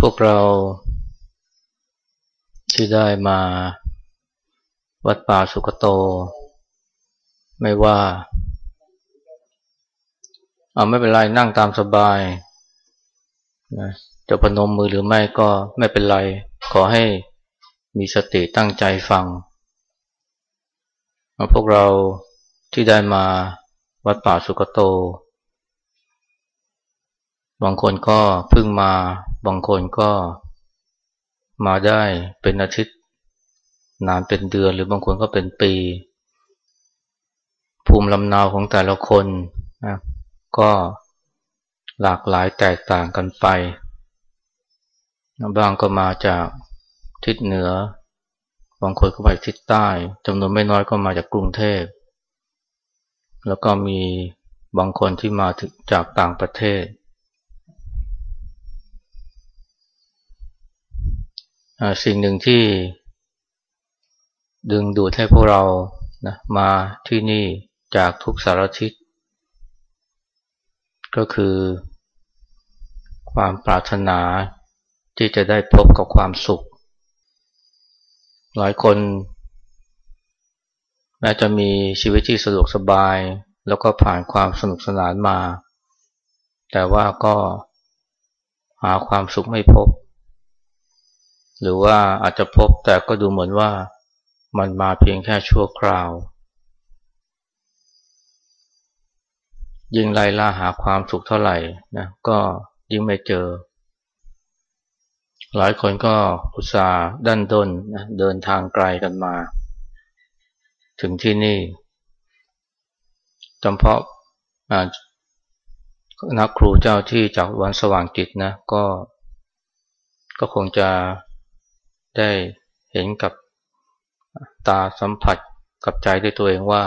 พวกเราที่ได้มาวัดป่าสุกโต ไม่ว่าเอาไม่เป็นไรนั่งตามสบายนะจะพนมมือหรือไม่ก็ไม่เป็นไร ขอให้มีสติตั้งใจฟังพวกเราที่ได้มาวัดป่าสุกโต บางคนก็เพิ่งมา บางคนก็มาได้เป็นอาทิตย์ นานเป็นเดือนหรือบางคนก็เป็นปี ภูมิลำนาวของแต่ละคนนะก็หลากหลายแตกต่างกันไป บางก็มาจากทิศเหนือ บางคนก็ไปทิศใต้จำนวนไม่น้อยก็มาจากกรุงเทพ แล้วก็มีบางคนที่มาจากต่างประเทศ สิ่งหนึ่งที่ ดึงดูดให้พวกเรานะมาที่นี่จากทุกสารทิศก็คือ ความปรารถนาที่จะได้พบกับความสุข หลายคนแม้จะมีชีวิตที่สะดวกสบาย แล้วก็ผ่านความสนุกสนานมา แต่ว่าก็หาความสุขไม่พบ หรือว่าอาจจะพบแต่ก็ดูเหมือนว่ามันมาเพียงแค่ชั่วคราว ยิ่งไล่ล่าหาความสุขเท่าไหร่นะก็ยิ่งไม่เจอ หลายคนก็อุตส่าห์ดันด้นนะเดินทางไกลกันมา ถึงที่นี่จำเพาะนักครูเจ้าที่จากวันสว่างจิตนะก็ก็คงจะ ได้เห็นกับตาสัมผัสกับใจด้วยตัวเองว่า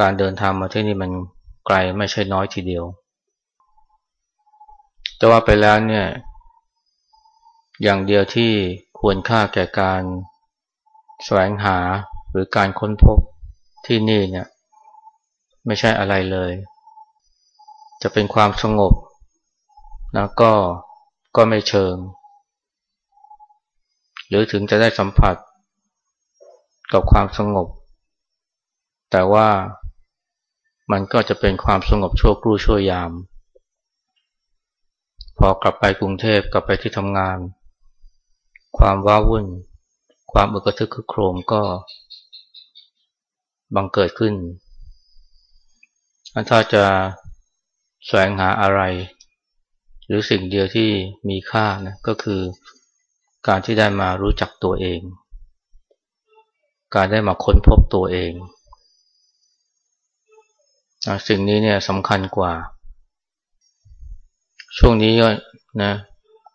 การเดินทางมาที่นี่มันไกลไม่ใช่น้อยทีเดียว แต่ว่าไปแล้วเนี่ย อย่างเดียวที่ควรค่าแก่การแสวงหาหรือการค้นพบที่นี่เนี่ย ไม่ใช่อะไรเลย จะเป็นความสงบนะก็ก็ไม่เชิง หรือถึงจะได้สัมผัส กับความสงบ แต่ว่ามันก็จะเป็นความสงบชั่วครู่ชั่วยาม พอกลับไปกรุงเทพกลับไปที่ทำงาน ความว้าวุ่น ความอึกระทึกคึกโครมก็บังเกิดขึ้น ถ้าจะแสวงหาอะไร หรือสิ่งเดียวที่มีค่านะก็คือ การที่ได้มารู้จักตัวเอง การได้มาค้นพบตัวเอง สิ่งนี้เนี่ยสำคัญกว่า ช่วงนี้ก็นะ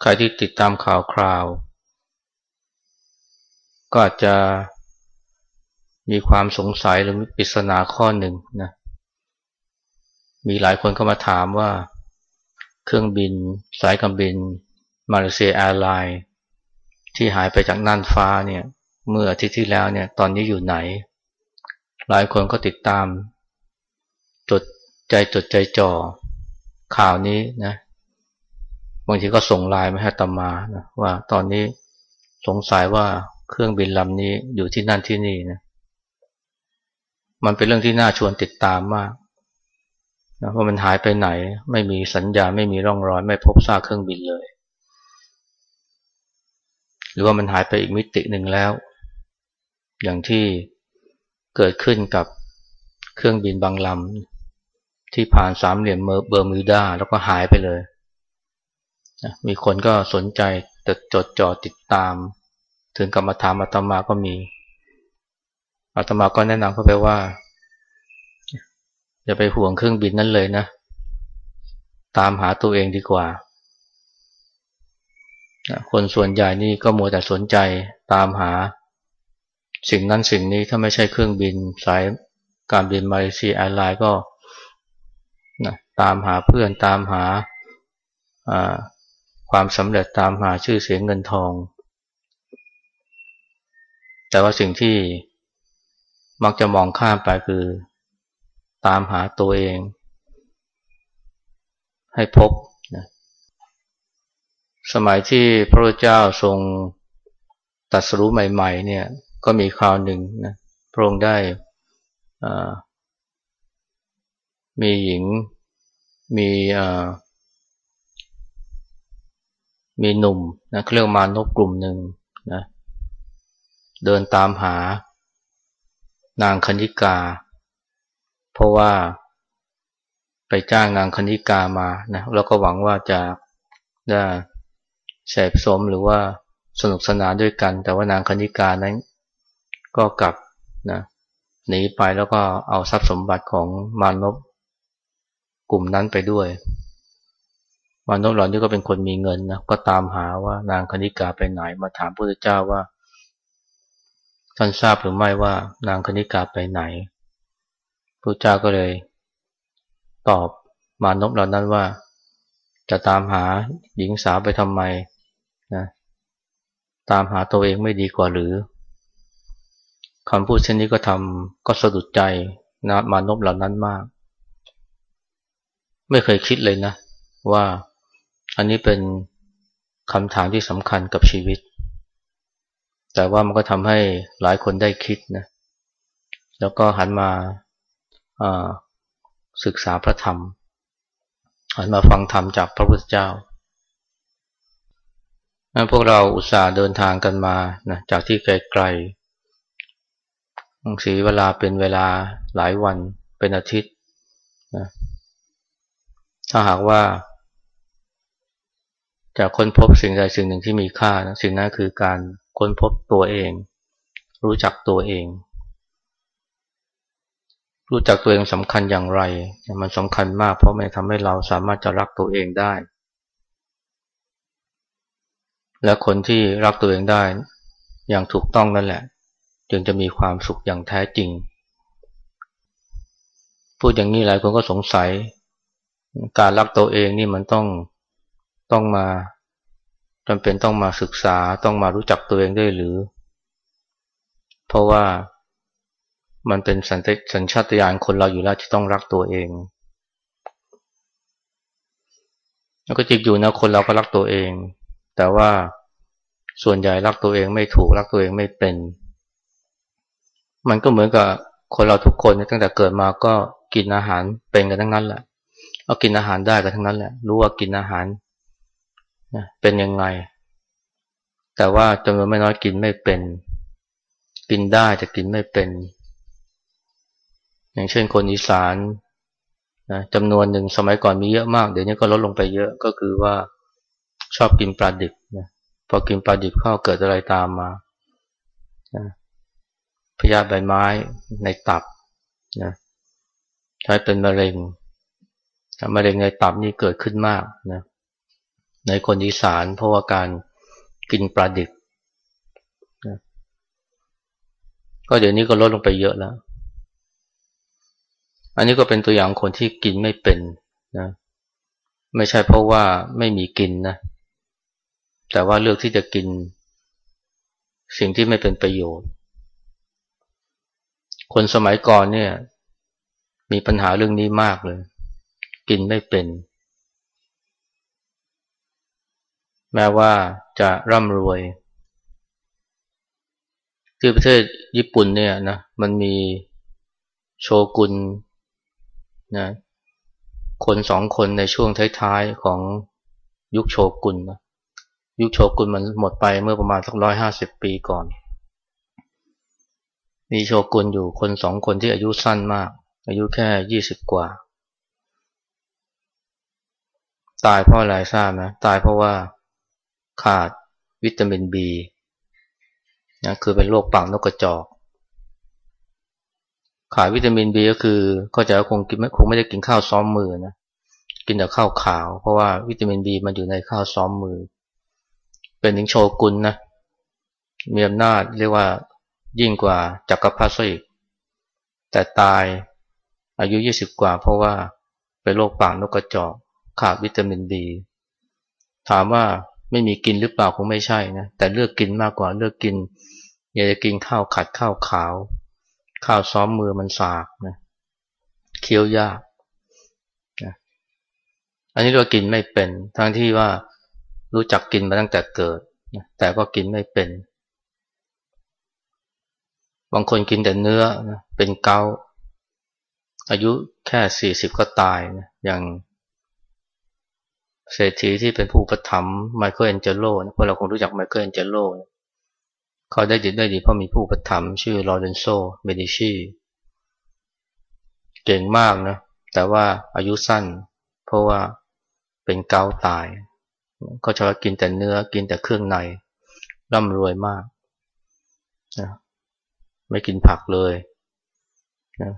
ใครที่ติดตามข่าวคราว ก็อาจจะมีความสงสัยหรือปริศนาข้อหนึ่งนะมีหลายคนเข้ามาถามว่า เครื่องบินสายการบินมาเลเซียแอร์ไลน์ ที่หายไปจากน่านฟ้าเนี่ย เมื่ออาทิตย์ที่แล้วเนี่ย ตอนนี้อยู่ไหน หลายคนก็ติดตาม จดใจจดใจจ่อข่าวนี้นะบางทีก็ส่งไลน์มาให้ตมานะว่าตอนนี้สงสัยว่าเครื่องบินลำนี้อยู่ที่นั่นที่นี่นะมันเป็นเรื่องที่น่าชวนติดตามมากนะว่ามันหายไปไหน ไม่มีสัญญาไม่มีร่องรอย ไม่พบซากเครื่องบินเลย หรือว่ามันหายไปอีกมิติหนึ่งแล้ว อย่างที่เกิดขึ้นกับเครื่องบินบางลำที่ผ่านสามเหลี่ยมเบอร์มิวดาแล้วก็หายไปเลยมีคนก็สนใจจดจดจ่อติดตาม ถึงกับมาถามอาตมาก็มีอาตมาก็แนะนำเขาไปว่า อย่าไปห่วงเครื่องบินนั้นเลยนะ ตามหาตัวเองดีกว่า คนส่วนใหญ่นี่ก็มัวแต่สนใจตามหา สิ่งนั้นสิ่งนี้ถ้าไม่ใช่เครื่องบินสายการบินมาเลเซียแอร์ไลน์ก็นะตามหาเพื่อนตามหาความสำเร็จตามหาชื่อเสียงเงินทอง แต่ว่าสิ่งที่มักจะมองข้ามไปคือ ตามหาตัวเอง ให้พบ สมัยที่พระเจ้าทรงตัดสรู้ใหม่ ๆ เนี่ย ก็มีคราวหนึ่งนะพระองค์ได้มีหญิงมีมีหนุ่มนะเครื่องมานกกลุ่มหนึ่งนะเดินตามหานางคณิกา เพราะว่าไปจ้างนางคณิกามานะแล้วก็หวังว่าจะได้ แสบสมหรือว่าสนุกสนานด้วยกัน แต่ว่านางคณิกานั้น ก็กลับนะหนีไปแล้วก็เอาทรัพย์สมบัติของมานพกลุ่มนั้นไปด้วย มานพเหล่านี้ก็เป็นคนมีเงินนะก็ตามหาว่านางคณิกาไปไหน มาถามพระพุทธเจ้าว่าท่านทราบหรือไม่ว่านางคณิกาไปไหนพระเจ้าก็เลย ตอบมานพเหล่านั้นว่า จะตามหาหญิงสาวไปทำไม ตามหาตัวเองไม่ดีกว่าหรือคำพูดเช่นนี้ก็ทำก็สะดุดใจนะมานพเหล่านั้นมาก ไม่เคยคิดเลยนะ ว่าอันนี้เป็นคำถามที่สำคัญกับชีวิต แต่ว่ามันก็ทำให้หลายคนได้คิดนะ แล้วก็หันมาศึกษาพระธรรม หันมาฟังธรรมจากพระพุทธเจ้า พวกเราอุตส่าห์เดินทางกันมานะจากที่ไกลๆสีเวลาเป็นเวลาหลายวันเป็นอาทิตย์นะถ้าหากว่าจะค้นพบสิ่งใดสิ่งหนึ่งที่มีค่านะสิ่งนั้นคือการค้นพบตัวเอง รู้จักตัวเอง รู้จักตัวเองสำคัญอย่างไร มันสำคัญมากเพราะมันทำให้เราสามารถจะรักตัวเองได้ และคนที่รักตัวเองได้อย่างถูกต้องนั่นแหละ จึงจะมีความสุขอย่างแท้จริง พูดอย่างนี้หลายคนก็สงสัย การรักตัวเองนี่มันต้องต้องมาจำเป็นต้องมาศึกษาต้องมารู้จักตัวเองได้หรือ เพราะว่ามันเป็นสัญชาตญาณคนเราอยู่แล้วที่ต้องรักตัวเอง แล้วก็จริงอยู่นะคนเราก็รักตัวเอง แต่ว่าส่วนใหญ่รักตัวเองไม่ถูกรักตัวเองไม่เป็น มันก็เหมือนกับคนเราทุกคนตั้งแต่เกิดมาก็กินอาหารเป็นกันทั้งนั้นแหละเอากินอาหารได้กันทั้งนั้นแหละ รู้ว่ากินอาหารเป็นยังไง แต่ว่าจำนวนไม่น้อยกินไม่เป็น กินได้จะกินไม่เป็น อย่างเช่นคนอีสานนะจำนวนหนึ่งสมัยก่อนมีเยอะมาก เดี๋ยวนี้ก็ลดลงไปเยอะก็คือว่า ชอบกินปลาดิบนะพอกินปลาดิบเข้าเกิดอะไรตามมานะพยาธิใบไม้ในตับนะใช้เป็นมะเร็งมะเร็งในตับนี่เกิดขึ้นมากนะในคนอีสานเพราะว่าการกินปลาดิบนะก็เดี๋ยวนี้ก็ลดลงไปเยอะแล้ว อันนี้ก็เป็นตัวอย่างคนที่กินไม่เป็นนะไม่ใช่เพราะว่าไม่มีกินนะ แต่ว่าเลือกที่จะกิน สิ่งที่ไม่เป็นประโยชน์ คนสมัยก่อนเนี่ย มีปัญหาเรื่องนี้มากเลย กินไม่เป็น แม้ว่าจะร่ำรวยที่ประเทศญี่ปุ่นเนี่ยนะมันมีโชกุนนะคนสองคนในช่วงท้ายๆของยุคโชกุนนะ ยุคโชกุนมันหมดไปเมื่อประมาณสักร้อยห้าสิบปีก่อน มีโชกุนอยู่คนสองคนที่อายุสั้นมาก อายุแค่ยี่สิบกว่า ตายเพราะอะไรทราบไหมตายเพราะว่าขาดวิตามินบีนะคือเป็นโรคปากนกกระจอก ขาดวิตามินบีก็คือก็จะคงกินคงไม่ได้กินข้าวซ้อมมือนะกินแต่ข้าวขาว เพราะว่าวิตามินบีมันอยู่ในข้าวซ้อมมือ เป็นถึงโชกุนนะมีอำนาจเรียกว่ายิ่งกว่าจักรพรรดิอีก แต่ตายอายุยี่สิบกว่าเพราะว่าเป็นโรคปากนกกระจอกขาดวิตามินดี ถามว่าไม่มีกินหรือเปล่าคงไม่ใช่นะแต่เลือกกินมากกว่าเลือกกิน อยากจะกินข้าวขัดข้าวขาว ข้าวซ้อมมือมันสากนะเคี้ยวยากนะอันนี้เรากินไม่เป็นทั้งที่ว่า รู้จักกินมาตั้งแต่เกิด แต่ก็กินไม่เป็น บางคนกินแต่เนื้อเป็นเกาอายุแค่สี่สิบก็ตายนะอย่างเศรษฐีที่เป็นผู้อุปถัมภ์ไมเคิลแอนเจโลพวกเราคงรู้จักไมเคิลแอนเจโลเขาได้ดีได้ดีเพราะมีผู้อุปถัมภ์ชื่อลอเรนโซเมดิชีเก่งมากนะ แต่ว่าอายุสั้น เพราะว่าเป็นเกาต์ตาย เขาชอบกินแต่เนื้อกินแต่เครื่องในร่ำรวยมากนะไม่กินผักเลยนะ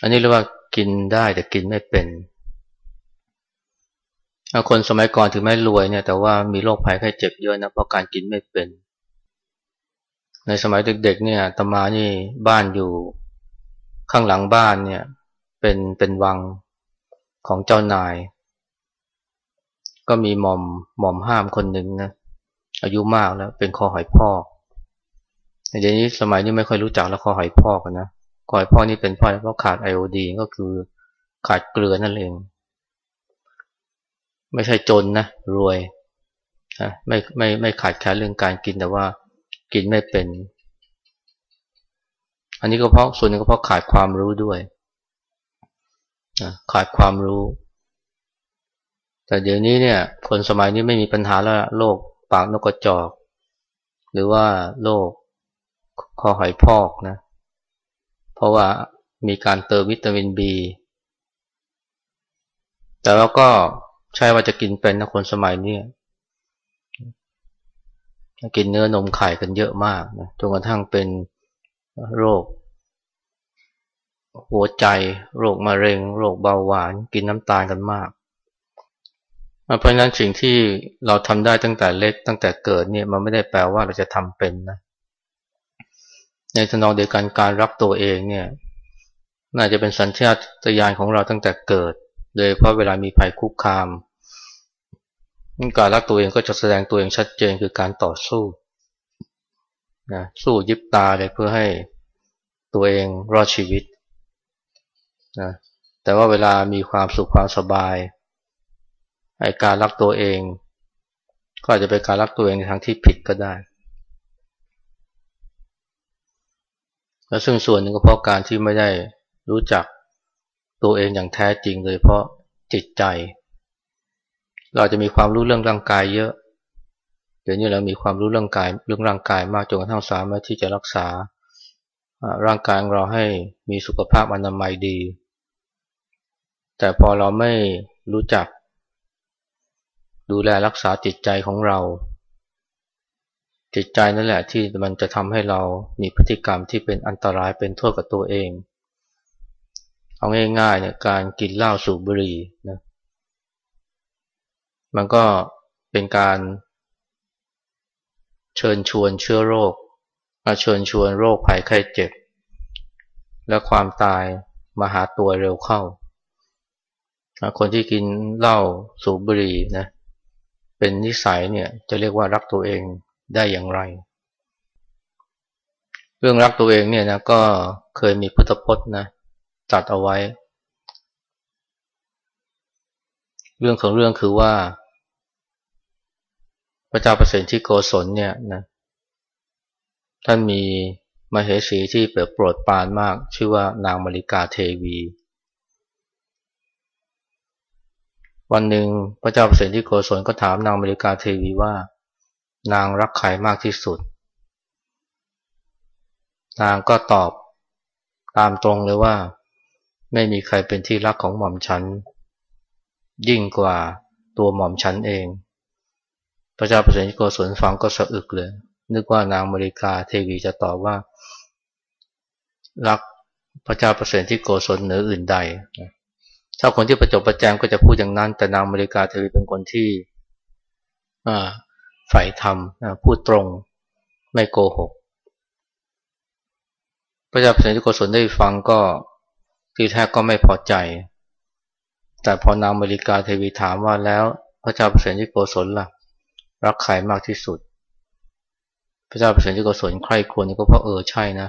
อันนี้เรียกว่ากินได้แต่กินไม่เป็นคนสมัยก่อนถึงแม้รวยเนี่ย แต่ว่ามีโรคภัยไข้เจ็บเยอะนะเพราะการกินไม่เป็น ในสมัยเด็กๆเนี่ยตมานี่บ้านอยู่ข้างหลังบ้านเนี่ย เป็นเป็นวังของเจ้านาย ก็มีหม่อมหม่อมห้ามคนหนึ่งนะอายุมากแล้ว เป็นคอหอยพอกเดี๋ยวนี้สมัยนี้ไม่ค่อยรู้จักแล้วคอหอยพอกนะคอหอยพอกนี่เป็นเพราะเพราะขาดไอโอดีก็คือขาดเกลือนั่นเอง ไม่ใช่จนนะรวยนะไม่ไม่ไม่ขาดแคลนเรื่องการกินแต่ว่ากินไม่เป็น อันนี้ก็เพราะส่วนนึงก็เพราะขาดความรู้ด้วยนะขาดความรู้ แต่เดี๋ยวนี้เนี่ยคนสมัยนี้ไม่มีปัญหาแล้วโรคปากนกกระจอก หรือว่าโรคคอหอยพอกนะ เพราะว่ามีการเติมวิตามินบี แต่เราก็ใช่ว่าจะกินเป็นนะคนสมัยนี้กินเนื้อนมไข่กันเยอะมากนะจนกระทั่งเป็นโรค หัวใจ โรคมะเร็ง โรคเบาหวาน กินน้ำตาลกันมาก เพราะฉะนั้นสิ่งที่เราทำได้ตั้งแต่เล็กตั้งแต่เกิดเนี่ยมันไม่ได้แปลว่าเราจะทำเป็นนะ ในทนองเดียวกันการรักตัวเองเนี่ย น่าจะเป็นสัญชาตญาณของเราตั้งแต่เกิด โดยเพราะเวลามีภัยคุกคามการรักตัวเองก็จะแสดงตัวเองชัดเจนคือการต่อสู้นะสู้ยิบตาเลยเพื่อให้ตัวเองรอดชีวิตนะแต่ว่าเวลามีความสุขความสบาย ไอการรักตัวเอง ก็อาจจะเป็นการรักตัวเองในทางที่ผิดก็ได้ และซึ่งส่วนหนึ่งก็เพราะการที่ไม่ได้รู้จักตัวเองอย่างแท้จริงเลยเพราะจิตใจ เราจะมีความรู้เรื่องร่างกายเยอะเดี๋ยวนี้เรามีความรู้เรื่องกายเรื่องร่างกายมากจนกระทั่งสามารถที่จะรักษาร่างกายของเราให้มีสุขภาพอนามัยดี แต่พอเราไม่รู้จัก ดูแลรักษาจิตใจของเรา จิตใจนั่นแหละที่มันจะทำให้เรามีพฤติกรรมที่เป็นอันตรายเป็นโทษกับตัวเอง เอาง่ายๆเนี่ยการกินเหล้าสูบบุหรี่นะมันก็เป็นการเชิญชวนเชื้อโรคมาเชิญชวนโรคภัยไข้เจ็บ และความตายมาหาตัวเร็วเข้า คนที่กินเหล้าสูบบุหรี่นะ เป็นนิสัยเนี่ยจะเรียกว่ารักตัวเองได้อย่างไร เรื่องรักตัวเองเนี่ยนะก็เคยมีพุทธพจน์นะจัดเอาไว้ เรื่องของเรื่องคือว่า พระเจ้าประสิทธิโกศลเนี่ยนะท่านมีมาเหสีที่เปิดโปรดปานมาก ชื่อว่านางมาริกาเทวี วันหนึ่งพระเจ้าประสิทธิโกศลก็ถามนางมริกาเทวีว่า นางรักใครมากที่สุด นางก็ตอบตามตรงเลยว่า ไม่มีใครเป็นที่รักของหม่อมฉัน ยิ่งกว่าตัวหม่อมฉันเอง พระเจ้าประเสริโกศลฟังก็สะอึกเลย นึกว่านางมริกาเทวีจะตอบว่า รักพระเจ้าประเสริที่โกศลเหนืออื่นใด ถ้าคนที่ประจบประแจงก็จะพูดอย่างนั้น แต่นางมริกาเทวีเป็นคนที่ใฝ่ธรรมพูดตรงไม่โกหก พระเจ้าประเสริฐที่โกศลได้ฟังก็ที่แท้ก็ไม่พอใจ แต่พอนางมริกาเทวีถามว่าแล้วพระเจ้าเปรตที่โกศลล่ะ รักใครมากที่สุด พระเจ้าเปรตที่โกศลใครควรก็เพราะเออใช่นะ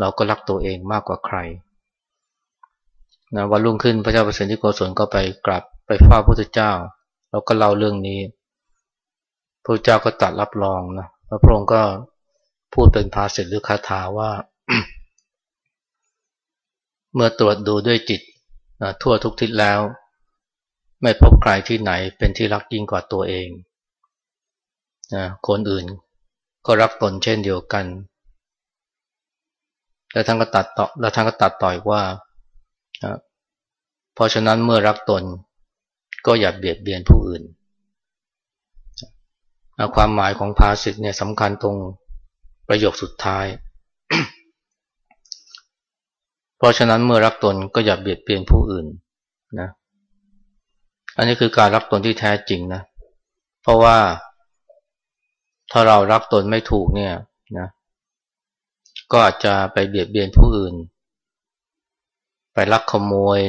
เราก็รักตัวเองมากกว่าใคร นะวันรุ่งขึ้นพระเจ้าเปรตที่โกศลก็ไปกลับไปฟ้าพระพุทธเจ้า แล้วก็เล่าเรื่องนี้ พระเจ้าก็ตัดรับรองนะแล้วพระองค์ก็พูดเป็นภาษิตหรือคาถาว่า เมื่อตรวจดูด้วยจิตทั่วทุกทิศแล้ว ไม่พบใครที่ไหนเป็นที่รักยิ่งกว่าตัวเองนะคนอื่นก็รักตนเช่นเดียวกัน แล้วท่านก็ตัดต่อแล้วท่านก็ตัดต่อยว่า เพราะฉะนั้นเมื่อรักตนก็อย่าเบียดเบียนผู้อื่น ความหมายของภาษิตเนี่ยสำคัญตรงประโยคสุดท้าย เพราะฉะนั้นเมื่อรักตนก็อย่าเบียดเบียนผู้อื่นนะ อันนี้คือการรักตนที่แท้จริงนะ เพราะว่าถ้าเรารักตนไม่ถูกเนี่ยนะ ก็อาจจะไปเบียดเบียนผู้อื่น ไปลักขโมย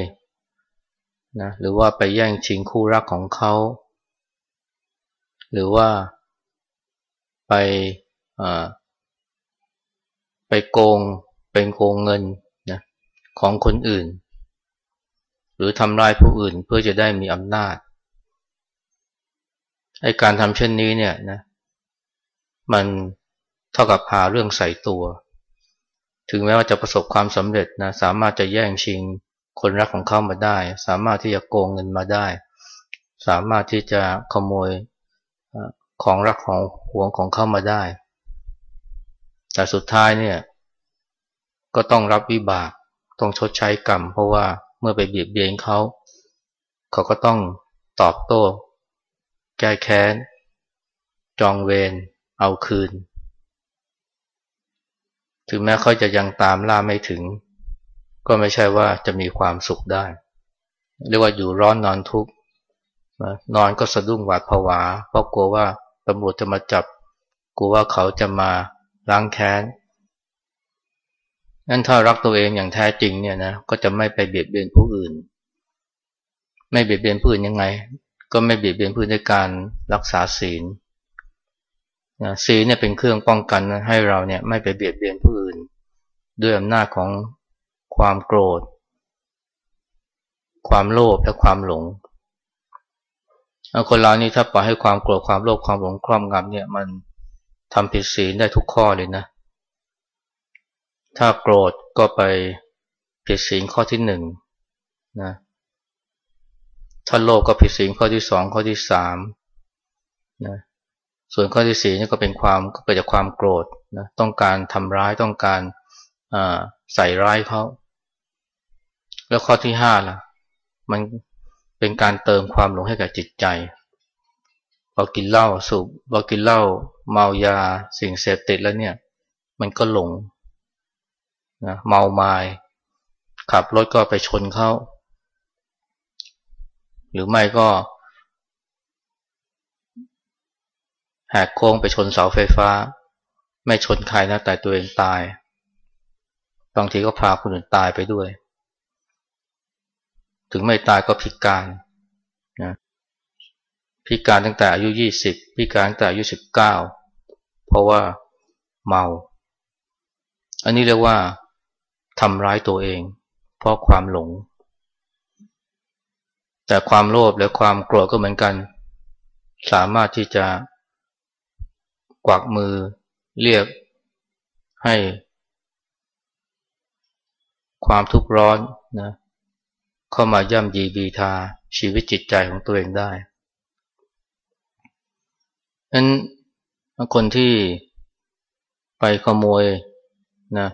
นะหรือว่าไปแย่งชิงคู่รักของเขา หรือว่าไปไปโกงเป็นโกงเงินนะของคนอื่น หรือทำร้ายผู้อื่นเพื่อจะได้มีอำนาจไอการทำเช่นนี้เนี่ยนะมันเท่ากับพาเรื่องใส่ตัว ถึงแม้ว่าจะประสบความสำเร็จนะสามารถจะแย่งชิงคนรักของเขามาได้ สามารถที่จะโกงเงินมาได้ สามารถที่จะขโมยของรักของหวงของเขามาได้ แต่สุดท้ายเนี่ยก็ต้องรับวิบาก ต้องชดใช้กรรม เพราะว่าเมื่อไปเบียดเบียนเขา เขาก็ต้องตอบโต้ แก้แค้น จองเวร เอาคืน ถึงแม้เขาจะยังตามล่าไม่ถึง ก็ไม่ใช่ว่าจะมีความสุขได้ เรียกว่าอยู่ร้อนนอนทุกข์นอนก็สะดุ้งหวาดผวา เพราะกลัวว่าตำรวจจะมาจับกลัวว่าเขาจะมาล้างแค้นงั้นถ้ารักตัวเองอย่างแท้จริงเนี่ยนะก็จะไม่ไปเบียดเบียนผู้อื่น ไม่เบียดเบียนผู้อื่นยังไง ก็ไม่เบียดเบียนผู้อื่นด้วยการรักษาศีล ศีลเนี่ยเป็นเครื่องป้องกันให้เราเนี่ยไม่ไปเบียดเบียนผู้อื่น ด้วยอำนาจของความโกรธ ความโลภและความหลงคนเรานี่ถ้าปล่อยให้ความโกรธความโลภความหลงครอบงำเนี่ยมันทำผิดศีลได้ทุกข้อเลยนะ ถ้าโกรธก็ไปผิดศีลข้อที่หนึ่งนะถ้าโลภก็ผิดศีลข้อที่สองข้อที่สามนะ ส่วนข้อที่สี่นี่ก็เป็นความก็เกิดจากความโกรธนะต้องการทำร้ายต้องการใส่ร้ายเขาแล้วข้อที่ห้าล่ะ มันเป็นการเติมความหลงให้กับจิตใจพอกินเหล้าสูบพอกินเหล้าเมายาสิ่งเสพติดแล้วเนี่ย มันก็หลงนะเมาไมา้ขับรถก็ไปชนเขาหรือไม่ก็ แหกโค้งไปชนเสาไฟฟ้า ไม่ชนใครนะแต่ตัวเองตาย บางทีก็พาคนอื่นตายไปด้วย ถึงไม่ตายก็พิการนะพิการตั้งแต่อายุยี่สิบพิการตั้งแต่อายุสิบเก้าเพราะว่าเมา อันนี้เรียกว่าทำร้ายตัวเอง เพราะความหลง แต่ความโลภและความโกรธก็เหมือนกัน สามารถที่จะ กวักมือเรียกให้ ความทุกข์ร้อนนะเข้ามาย่ำยีบีทาชีวิตจิตใจของตัวเองได้นั้นคนที่ไปขโมยนะ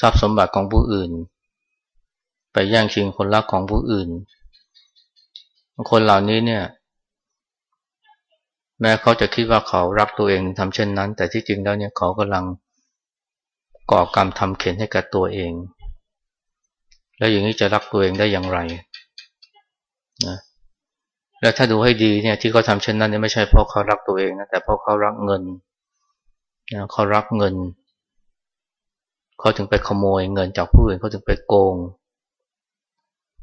ทรัพย์สมบัติของผู้อื่น ไปแย่งชิงคนรักของผู้อื่น คนเหล่านี้เนี่ย แม้เขาจะคิดว่าเขารักตัวเองทำเช่นนั้น แต่ที่จริงแล้วเนี่ยเขากำลังก่อกรรมทำเข็นให้กับตัวเอง แล้วอย่างนี้จะรักตัวเองได้อย่างไรนะและถ้าดูให้ดีเนี่ยที่เขาทำเช่นนั้นเนี่ยไม่ใช่เพราะเขารักตัวเองนะแต่เพราะเขารักเงินนะเขารักเงินเขาถึงไปขโมยเงินจากผู้อื่นเขาถึงไปโกง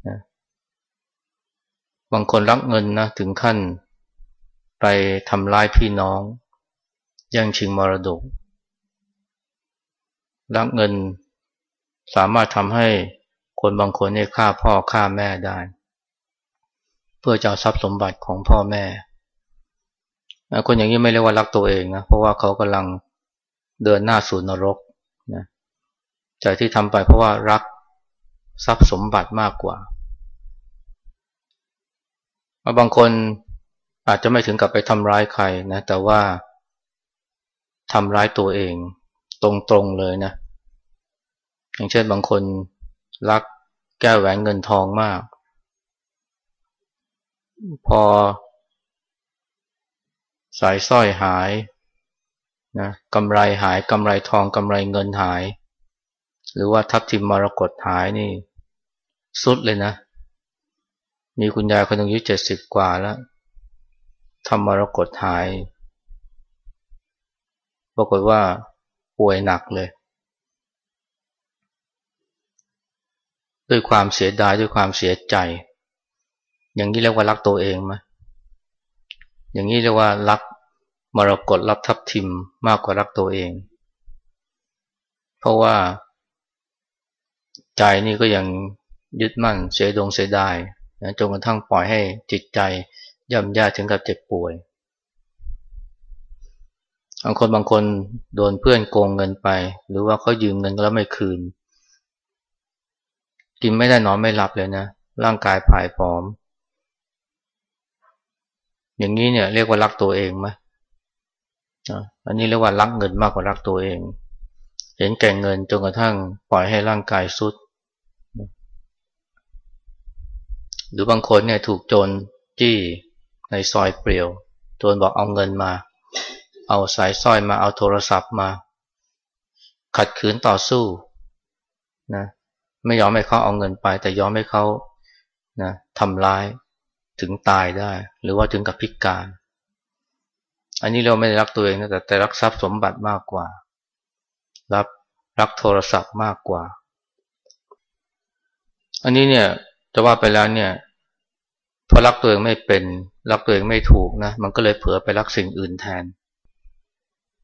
นะบางคนรักเงินนะถึงขั้น ไปทำร้ายพี่น้องแย่งชิงมรดกรักเงินสามารถทำให้คนบางคนเนี่ยฆ่าพ่อฆ่าแม่ได้ เพื่อจะเอาทรัพย์สมบัติของพ่อแม่ คนอย่างนี้ไม่เรียกว่ารักตัวเองนะเพราะว่าเขากำลังเดินหน้าสู่นรกนะใจที่ทำไปเพราะว่ารักทรัพย์สมบัติมากกว่า บางคน อาจจะไม่ถึงกับไปทำร้ายใครนะ แต่ว่าทำร้ายตัวเองตรงๆเลยนะ อย่างเช่นบางคนรักแก้วแหวนเงินทองมาก พอ สายสร้อยหายนะกำไรหายกำไรทองกำไรเงินหาย หรือว่าทับทิมมรกตหายนี่ สุดเลยนะ มีคุณยายคนหนึ่งอายุเจ็ดสิบกว่าแล้ว ทำมรกตหาย ปรากฏว่าป่วยหนักเลย ด้วยความเสียดายด้วยความเสียใจ อย่างนี้เรียกว่ารักตัวเองไหมอย่างนี้เรียกว่ารักมรกตรับทับทิมมากกว่ารักตัวเอง เพราะว่าใจนี่ก็ยังยึดมั่นเสียดงเสียดายจนกระทั่งปล่อยให้จิตใจ ย่ำย่าถึงกับเจ็บป่วยบางคนบางคนโดนเพื่อนโกงเงินไป หรือว่าเขายืมเงินแล้วไม่คืน กินไม่ได้นอนไม่หลับเลยนะ ร่างกายผายผอม อย่างนี้เนี่ยเรียกว่ารักตัวเองไหมอันนี้เรียกว่ารักเงินมากกว่ารักตัวเอง เห็นแก่เงินจนกระทั่งปล่อยให้ร่างกายสุด หรือบางคนเนี่ยถูกโจรจี้ ในซอยเปลี่ยวโจรบอกเอาเงินมา เอาสายสร้อยมาเอาโทรศัพท์มา ขัดขืนต่อสู้นะไม่ยอมให้เขาเอาเงินไป แต่ยอมให้เขานะทำร้ายถึงตายได้ หรือว่าถึงกับพิการ อันนี้เราไม่ได้รักตัวเองนะแต่แต่รักทรัพย์สมบัติมากกว่า รับรักโทรศัพท์มากกว่า อันนี้เนี่ยจะว่าไปแล้วเนี่ยพอรักตัวเองไม่เป็น รักตัวเองไม่ถูกนะ มันก็เลยเผลอไปรักสิ่งอื่นแทน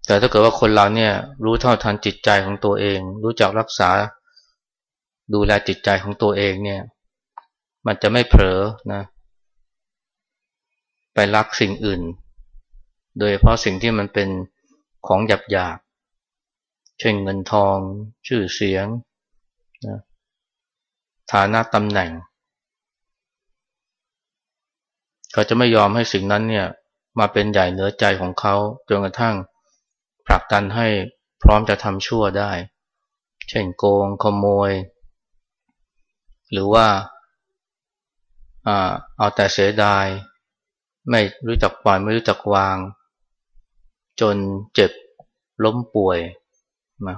แต่ถ้าเกิดว่าคนเราเนี่ยรู้เท่าทันจิตใจของตัวเอง รู้จักรักษาดูแลจิตใจของตัวเองเนี่ย มันจะไม่เผลอนะ ไปรักสิ่งอื่น โดยเพราะสิ่งที่มันเป็นของหยาบหยาบเช่นเงินทอง ชื่อเสียงนะฐานะตำแหน่ง เขาจะไม่ยอมให้สิ่งนั้นเนี่ยมาเป็นใหญ่เหนือใจของเขาจนกระทั่งผลักดันให้พร้อมจะทำชั่วได้ เช่นโกงขโมย หรือว่าเอาแต่เสียดาย ไม่รู้จักปล่อยไม่รู้จักวาง จนเจ็บล้มป่วยมา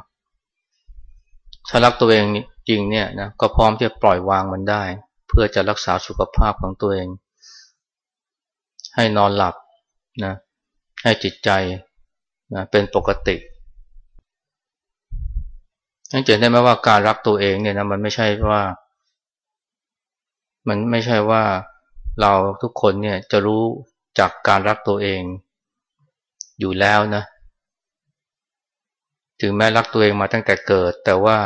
ถ้ารักตัวเองจริงเนี่ยนะก็พร้อมที่จะปล่อยวางมันได้ เพื่อจะรักษาสุขภาพของตัวเอง ให้นอนหลับนะให้จิตใจนะเป็นปกตินั่นจะได้ไหมว่าการรักตัวเองเนี่ยนะมันไม่ใช่ว่า มันไม่ใช่ว่าเราทุกคนเนี่ยจะรู้จากการรักตัวเองอยู่แล้วนะ ถึงแม้รักตัวเองมาตั้งแต่เกิด แต่ว่า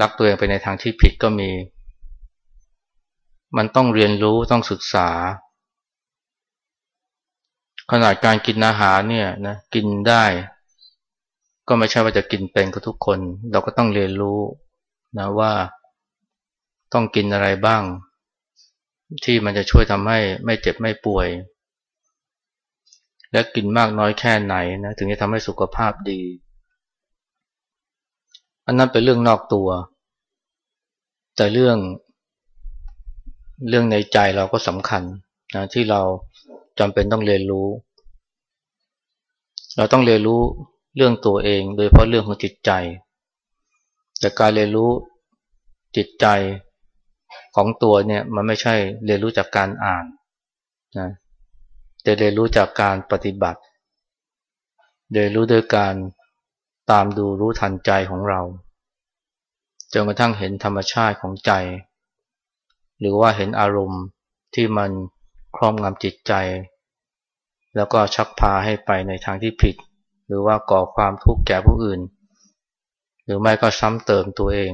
รักตัวเองไปในทางที่ผิดก็มี มันต้องเรียนรู้ต้องศึกษา ขนาดการกินอาหารเนี่ยนะกินได้ ก็ไม่ใช่ว่าจะกินเป็นกับทุกคน เราก็ต้องเรียนรู้นะว่าต้องกินอะไรบ้าง ที่มันจะช่วยทำให้ไม่เจ็บไม่ป่วย และกินมากน้อยแค่ไหนนะถึงจะทำให้สุขภาพดี อันนั้นเป็นเรื่องนอกตัว แต่เรื่องเรื่องในใจเราก็สำคัญนะที่เรา จำเป็นต้องเรียนรู้ เราต้องเรียนรู้เรื่องตัวเอง โดยเพราะเรื่องของจิตใจ แต่การเรียนรู้จิตใจของตัวเนี่ยมันไม่ใช่เรียนรู้จากการอ่านนะแต่เรียนรู้จากการปฏิบัติ เรียนรู้โดยการตามดูรู้ทันใจของเราจนกระทั่งเห็นธรรมชาติของใจ หรือว่าเห็นอารมณ์ที่มัน ครอบงำจิตใจ แล้วก็ชักพาให้ไปในทางที่ผิด หรือว่าก่อความทุกข์แก่ผู้อื่น หรือไม่ก็ซ้ำเติมตัวเอง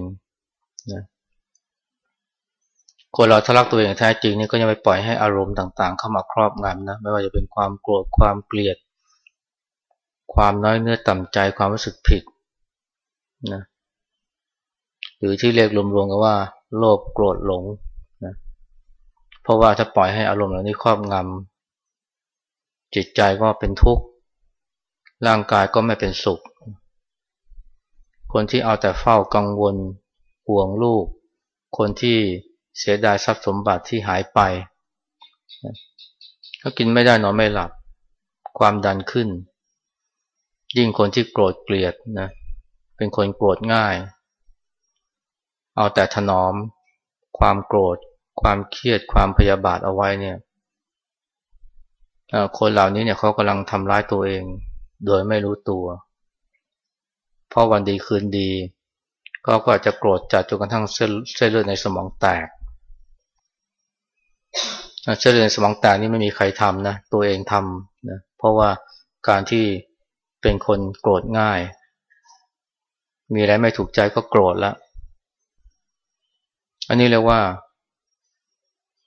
นะคนเราถ้ารักตัวเองแท้จริงนี่ก็ยังไปปล่อยให้อารมณ์ต่างๆ เข้ามาครอบงำนะไม่ว่าจะเป็นความโกรธความเกลียด ความน้อยเนื้อต่ำใจความรู้สึกผิดนะหรือที่เรียกรวมๆกันว่า โลภโกรธหลง เพราะว่าถ้าปล่อยให้อารมณ์เหล่านี้ครอบงำจิตใจก็เป็นทุกข์ ร่างกายก็ไม่เป็นสุข คนที่เอาแต่เฝ้ากังวลห่วงลูก คนที่เสียดายทรัพย์สมบัติที่หายไป ก็กินไม่ได้นอนไม่หลับ ความดันขึ้น ยิ่งคนที่โกรธเกลียดนะเป็นคนโกรธง่าย เอาแต่ถนอมความโกรธ ความเครียดความพยาบาทเอาไว้เนี่ยคนเหล่านี้เนี่ยเขากำลังทำร้ายตัวเอง โดยไม่รู้ตัว เพราะวันดีคืนดี ก็ก็อาจจะโกรธจัดจนกระทั่งเส้นเส้นเลือดในสมองแตกเส้นเลือดในสมองแตกนี่ไม่มีใครทำนะตัวเองทำนะเพราะว่าการที่เป็นคนโกรธง่าย มีอะไรไม่ถูกใจก็โกรธล้วอันนี้เรียกว่า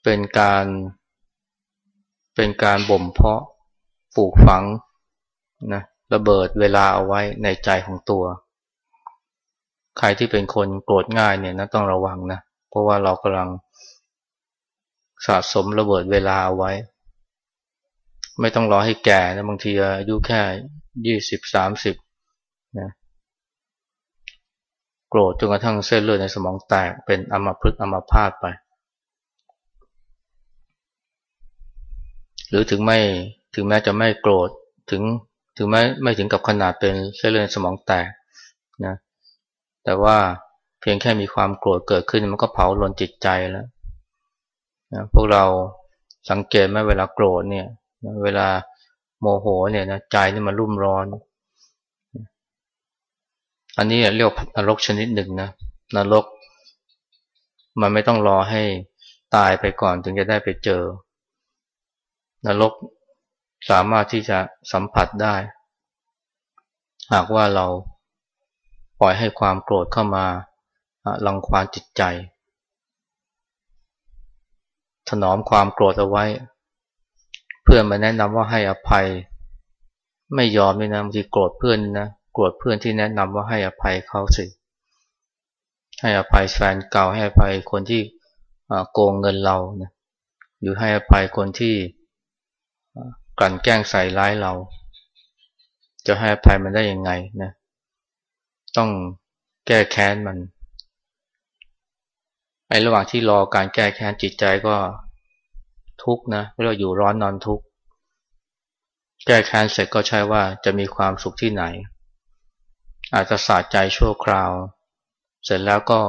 เป็นการเป็นการบ่มเพาะปลูกฝังนะระเบิดเวลาเอาไว้ในใจของตัว ใครที่เป็นคนโกรธง่ายเนี่ยนะต้องระวังนะ เพราะว่าเรากำลังสะสมระเบิดเวลาเอาไว้ ไม่ต้องรอให้แก่นะบางทีอายุแค่ยี่สิบสามสิบนะโกรธจนกระทั่งเส้นเลือดในสมองแตกเป็นอมัมพฤกษ์อัมพาตไป หรือถึงไม่ถึงแม้จะไม่โกรธถึงถึงแม้ไม่ถึงกับขนาดเป็นเส้นเลือดสมองแตกนะแต่ว่าเพียงแค่มีความโกรธเกิดขึ้นมันก็เผาลนจิตใจแล้วนะพวกเราสังเกตไหมเวลาโกรธเนี่ยเวลาโมโหเนี่ยนะใจนี่มันรุ่มร้อน อันนี้เรียกนรกชนิดหนึ่งนะนรก มันไม่ต้องรอให้ตายไปก่อนถึงจะได้ไปเจอ นรกสามารถที่จะสัมผัสได้ หากว่าเราปล่อยให้ความโกรธเข้ามาลังควานจิตใจ ถนอมความโกรธเอาไว้ เพื่อนมาแนะนำว่าให้อภัย ไม่ยอมเลยนะบางทีโกรธเพื่อนนะโกรธเพื่อนที่แนะนำว่าให้อภัยเขาสิให้อภัยแฟนเก่าให้อภัยคนที่โกงเงินเรานะหรือให้อภัยคนที่ กันแกล้งใส่ร้ายเรา จะให้อภัยมันได้ยังไงนะ ต้องแก้แค้นมันไอ้ระหว่างที่รอการแก้แค้นจิตใจก็ทุกนะเราอยู่ร้อนนอนทุกแก้แค้นเสร็จก็ใช่ว่าจะมีความสุขที่ไหน อาจจะสาใจชั่วคราว เสร็จแล้วก็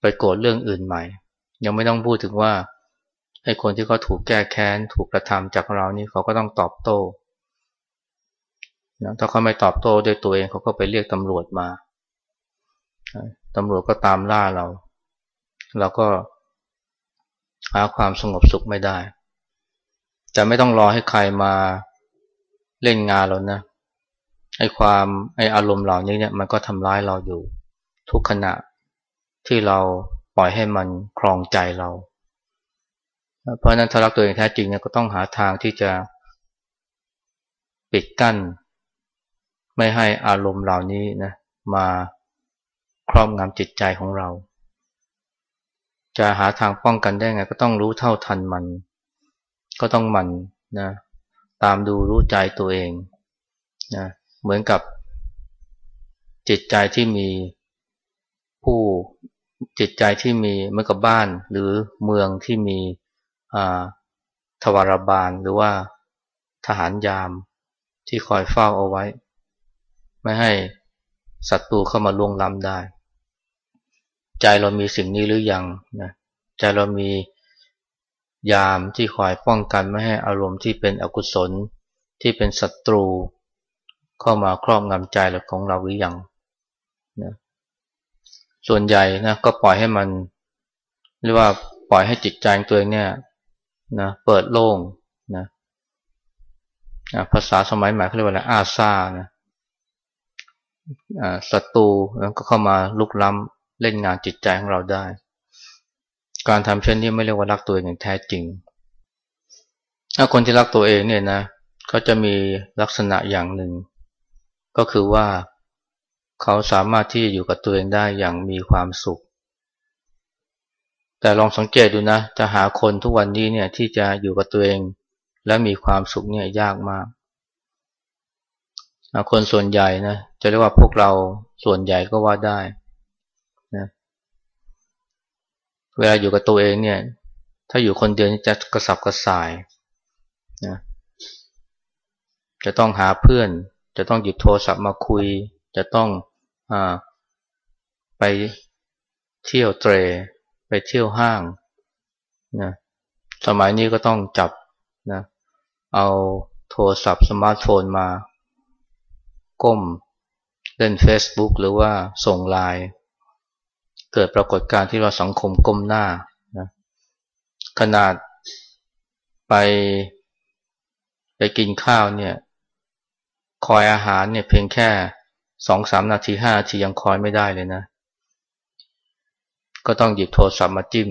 ไปโกรธเรื่องอื่นใหม่ ยังไม่ต้องพูดถึงว่า ไอ้คนที่เขาถูกแก้แค้น ถูกกระทำจากเรานี่เขาก็ต้องตอบโต้นะถ้าเขาไม่ตอบโต้ด้วยตัวเองเขาก็ไปเรียกตำรวจมาตำรวจก็ตามล่าเราเราก็หาความสงบสุขไม่ได้ จะไม่ต้องรอให้ใครมาเล่นงานเรานะไอ้ความไอ้อารมณ์เหล่านี้เนี่ยมันก็ทำร้ายเราอยู่ ทุกขณะที่เราปล่อยให้มันครองใจเรา เพราะนั้นถ้ารักตัวเองแท้จริงเนี่ยก็ต้องหาทางที่จะปิดกั้น ไม่ให้อารมณ์เหล่านี้นะมาครอบงำจิตใจของเรา จะหาทางป้องกันได้ไง ก็ต้องรู้เท่าทันมัน ก็ต้องมันนะตามดูรู้ใจตัวเองนะเหมือนกับจิตใจที่มีผู้จิตใจที่มีเหมือนกับบ้านหรือเมืองที่มี ทวารบาลหรือว่าทหารยามที่คอยเฝ้าเอาไว้ ไม่ให้ศัตรูเข้ามาล่วงล้ำได้ ใจเรามีสิ่งนี้หรือยังนะใจเรามียามที่คอยป้องกันไม่ให้อารมณ์ที่เป็นอกุศลที่เป็นศัตรู เข้ามาครอบงำใจเราของเราหรือยังนะส่วนใหญ่นะก็ปล่อยให้มัน เรียกว่าปล่อยให้จิตใจตัวเองเนี่ย นะเปิดโล่งนะภาษาสมัยใหม่เขาเรียกว่าอะไรอาซานะศัตรูแล้วก็เข้ามาลุกล้ำเล่นงานจิตใจของเราได้ การทำเช่นนี้ไม่เรียกว่ารักตัวเองอย่างแท้จริง ถ้าคนที่รักตัวเองเนี่ยนะเขาจะมีลักษณะอย่างหนึ่ง ก็คือว่าเขาสามารถที่จะอยู่กับตัวเองได้อย่างมีความสุข แต่ลองสังเกตดูนะ จะหาคนทุกวันนี้เนี่ยที่จะอยู่กับตัวเอง และมีความสุขเนี่ยยากมาก คนส่วนใหญ่นะจะเรียกว่าพวกเราส่วนใหญ่ก็ว่าได้นะเวลาอยู่กับตัวเองเนี่ย ถ้าอยู่คนเดียวจะกระสับกระส่ายนะจะต้องหาเพื่อน จะต้องหยิบโทรศัพท์มาคุย จะต้องอไปเที่ยวเตร่ เที่ยวห้างนะสมัยนี้ก็ต้องจับนะเอาโทรศัพท์สมาร์ทโฟนมา ก้มเล่น Facebook หรือว่าส่งไลน์เกิดปรากฏการณ์ที่เราสังคมก้มหน้านะขนาดไปไปกินข้าวเนี่ย คอยอาหารเนี่ยเพียงแค่สองสามนาทีห้านาทียังคอยไม่ได้เลยนะ ก็ต้องหยิบโทรศัพท์มาจิ้ม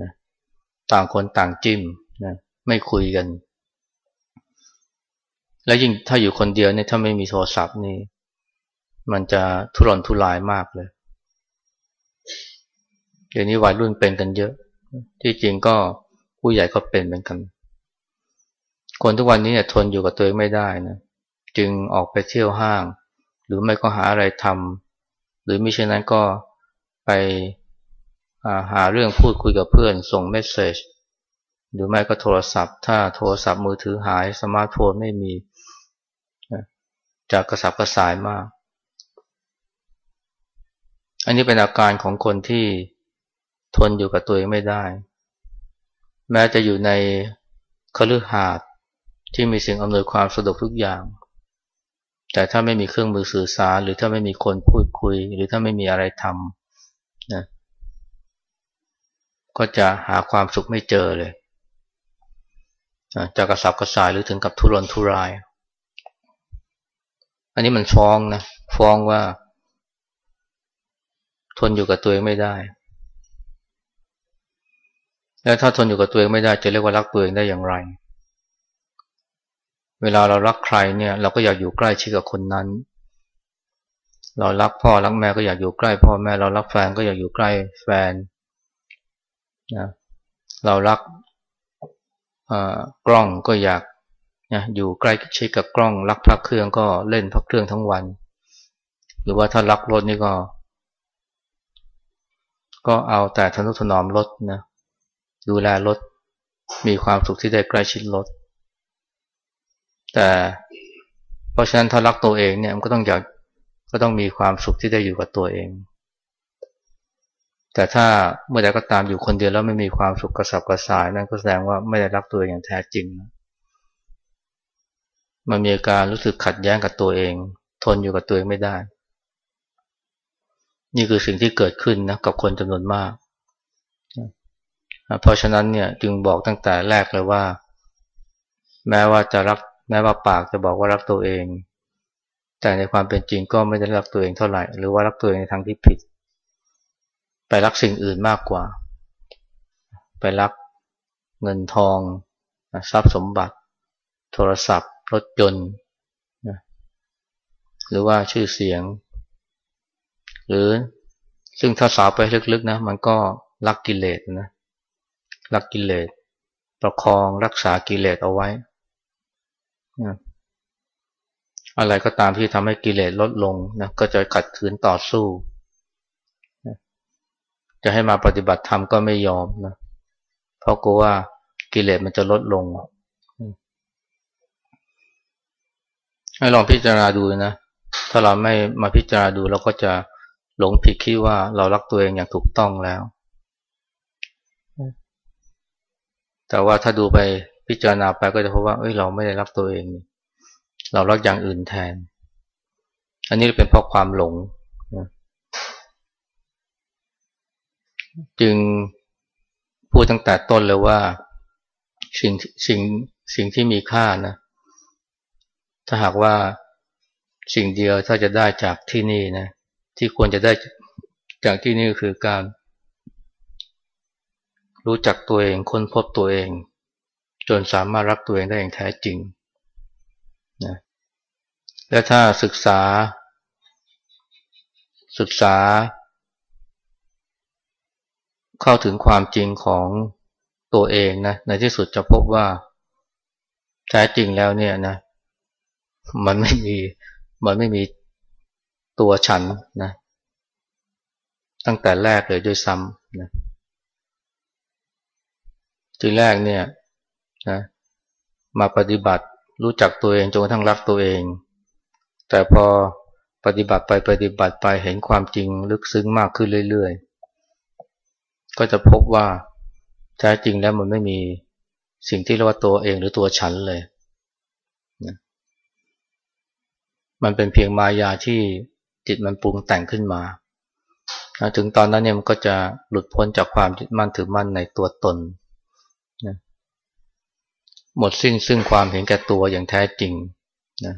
นะต่างคนต่างจิ้มนะไม่คุยกัน และยิ่งถ้าอยู่คนเดียวเนี่ยถ้าไม่มีโทรศัพท์นี่ มันจะทุรนทุรายมากเลยเดี๋ยวนี้วัยรุ่นเป็นกันเยอะ ที่จริงก็ผู้ใหญ่ก็เป็นเหมือนกัน คนทุกวันนี้เนี่ยทนอยู่กับตัวเองไม่ได้นะจึงออกไปเที่ยวห้าง หรือไม่ก็หาอะไรทำหรือมิฉะนั้นก็ไป หาเรื่องพูดคุยกับเพื่อน ส่งเมสเซจหรือไม่ก็โทรศัพท์ ถ้าโทรศัพท์มือถือหายสมาร์ทโฟนไม่มีจะกระสับกระส่ายมาก อันนี้เป็นอาการของคนที่ทนอยู่กับตัวเองไม่ได้ แม้จะอยู่ในคฤหาสน์ที่มีสิ่งอำนวยความสะดวกทุกอย่าง แต่ถ้าไม่มีเครื่องมือสื่อสาร หรือถ้าไม่มีคนพูดคุย หรือถ้าไม่มีอะไรทำนะ ก็จะหาความสุขไม่เจอเลยจะกระสับกระส่ายหรือถึงกับทุรนทุราย อันนี้มันฟ้องนะ ฟ้องว่า ทนอยู่กับตัวเองไม่ได้ แล้วถ้าทนอยู่กับตัวเองไม่ได้ จะเรียกว่ารักตัวเองได้อย่างไร เวลาเรารักใครเนี่ย เราก็อยากอยู่ใกล้ชิดกับคนนั้น เรารักพ่อรักแม่ก็อยากอยู่ใกล้พ่อแม่ เรารักแฟนก็อยากอยู่ใกล้แฟน นะเรารักกล้องก็อยากนะอยู่ใกล้ชิดกับกล้อง รักพักเครื่องก็เล่นพักเครื่องทั้งวัน หรือว่าถ้ารักรถนี่ก็ ก็เอาแต่ทนุถนอมรถนะดูแลรถมีความสุขที่ได้ใกล้ชิดรถแต่เพราะฉะนั้นถ้ารักตัวเองเนี่ยมันก็ต้องอยากก็ต้องมีความสุขที่ได้อยู่กับตัวเอง แต่ถ้าเมื่อใดก็ตามอยู่คนเดียวแล้วไม่มีความสุขกระสับกระส่ายนั่นก็แสดงว่าไม่ได้รักตัวเองอย่างแท้จริงนะมันมีอาการรู้สึกขัดแย้งกับตัวเอง ทนอยู่กับตัวเองไม่ได้ นี่คือสิ่งที่เกิดขึ้นนะกับคนจำนวนมาก เพราะฉะนั้นเนี่ยจึงบอกตั้งแต่แรกเลยว่า แม้ว่าจะรักแม้ว่าปากจะบอกว่ารักตัวเอง แต่ในความเป็นจริงก็ไม่ได้รักตัวเองเท่าไหร่ หรือว่ารักตัวเองในทางที่ผิด ไปรักสิ่งอื่นมากกว่า ไปรักเงินทองทรัพย์สมบัติ โทรศัพท์ รถยนต์หรือว่าชื่อเสียง หรือซึ่งถ้าสาวไปลึกๆนะ มันก็รักกิเลสนะรักกิเลสประคองรักษากิเลสเอาไว้อะไรก็ตามที่ทำให้กิเลสลดลงนะก็จะขัดขืนต่อสู้ จะให้มาปฏิบัติธรรมก็ไม่ยอมนะเพราะกลัวว่ากิเลสมันจะลดลงให้ลองพิจารณาดูนะถ้าเราไม่มาพิจารณาดูเราก็จะหลงผิดคิดว่าเรารักตัวเองอย่างถูกต้องแล้ว แต่ว่าถ้าดูไปพิจารณาไปก็จะพบว่าเอ้ยเราไม่ได้รักตัวเอง เรารักอย่างอื่นแทน อันนี้เป็นเพราะความหลงนะ จึงพูดตั้งแต่ต้นเลยว่าสิ่งสิ่งสิ่งที่มีค่านะถ้าหากว่าสิ่งเดียวถ้าจะได้จากที่นี่นะที่ควรจะได้จากที่นี่คือการ รู้จักตัวเองค้นพบตัวเอง จนสามารถรักตัวเองได้อย่างแท้จริงนะและถ้าศึกษา ศึกษา เข้าถึงความจริงของตัวเองนะในที่สุดจะพบว่าแท้จริงแล้วเนี่ยนะ มันไม่มีมันไม่มีตัวฉันนะ ตั้งแต่แรกเลยด้วยซ้ำนะทีแรกเนี่ยนะมาปฏิบัติรู้จักตัวเองจนกระทั่งรักตัวเอง แต่พอปฏิบัติไปปฏิบัติไปเห็นความจริงลึกซึ้งมากขึ้นเรื่อยๆ ก็จะพบว่าแท้จริงแล้วมันไม่มีสิ่งที่เรียกว่าตัวเองหรือตัวฉันเลยนะมันเป็นเพียงมายาที่จิตมันปรุงแต่งขึ้นมา ถึงตอนนั้นเนี่ยมันก็จะหลุดพ้นจากความยึดมั่นถือมั่นในตัวตนนะหมดสิ้นซึ่งความเห็นแก่ตัวอย่างแท้จริงนะ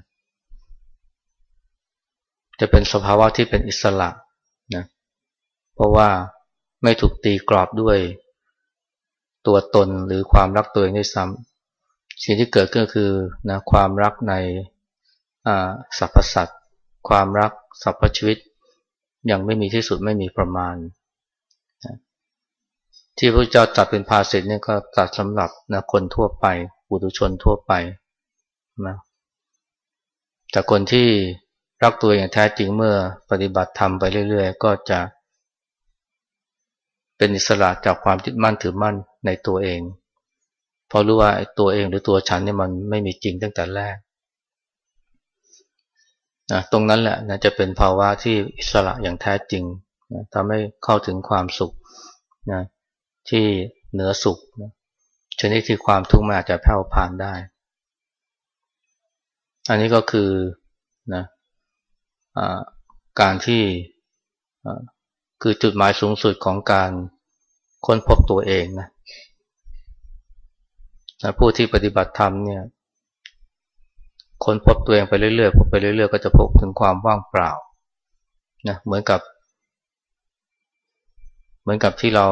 จะเป็นสภาวะที่เป็นอิสระนะเพราะว่า ไม่ถูกตีกรอบด้วย ตัวตนหรือความรักตัวเองด้วยซ้ำสิ่งที่เกิดขึ้นคือนะความรักในสรรพสัตว์ความรักสรรพชีวิตยังไม่มีที่สุดไม่มีประมาณ ที่พระเจ้าตัดเป็นภาสิทธ์เนี่ยก็ตัดสำหรับนะคนทั่วไปปุถุชนทั่วไปนะแต่คนที่รักตัวอย่างแท้จริงเมื่อปฏิบัติธรรมไปเรื่อย ๆ ก็จะ เป็นอิสระจากความยึดมั่นถือมั่นในตัวเอง เพราะรู้ว่าตัวเองหรือตัวฉันเนี่ยมันไม่มีจริงตั้งแต่แรกนะตรงนั้นแหละนะจะเป็นภาวะที่อิสระอย่างแท้จริงนะทำให้เข้าถึงความสุขนะที่เหนือสุขนะชนิดที่ความทุกข์มันอาจจะแผ่วผ่านได้ อันนี้ก็คือนะการที่ คือจุดหมายสูงสุดของการค้นพบตัวเองนะผู้ที่ปฏิบัติธรรมเนี่ยค้นพบตัวเองไปเรื่อยๆพบไปเรื่อยๆก็จะพบถึงความว่างเปล่านะเหมือนกับ เหมือนกับที่เรา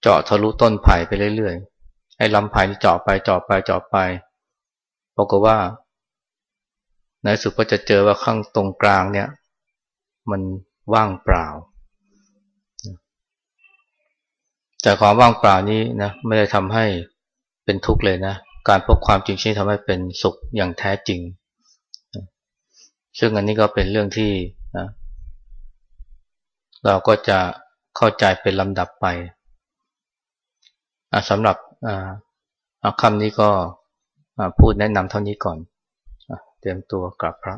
เจาะทะลุต้นไผ่ไปเรื่อยๆให้ลำไผ่ที่เจาะไปเจาะไปเจาะไปปรากฏว่า ในสุดก็จะเจอว่าข้างตรงกลางเนี่ย มันว่างเปล่า แต่ความว่างเปล่านี้นะไม่ได้ทำให้เป็นทุกข์เลยนะ การพบความจริงชี้ทำให้เป็นสุขอย่างแท้จริง ซึ่งอันนี้ก็เป็นเรื่องที่นะเราก็จะเข้าใจเป็นลำดับไปสำหรับคำนี้ก็พูดแนะนำเท่านี้ก่อน เตรียมตัวกลับพระ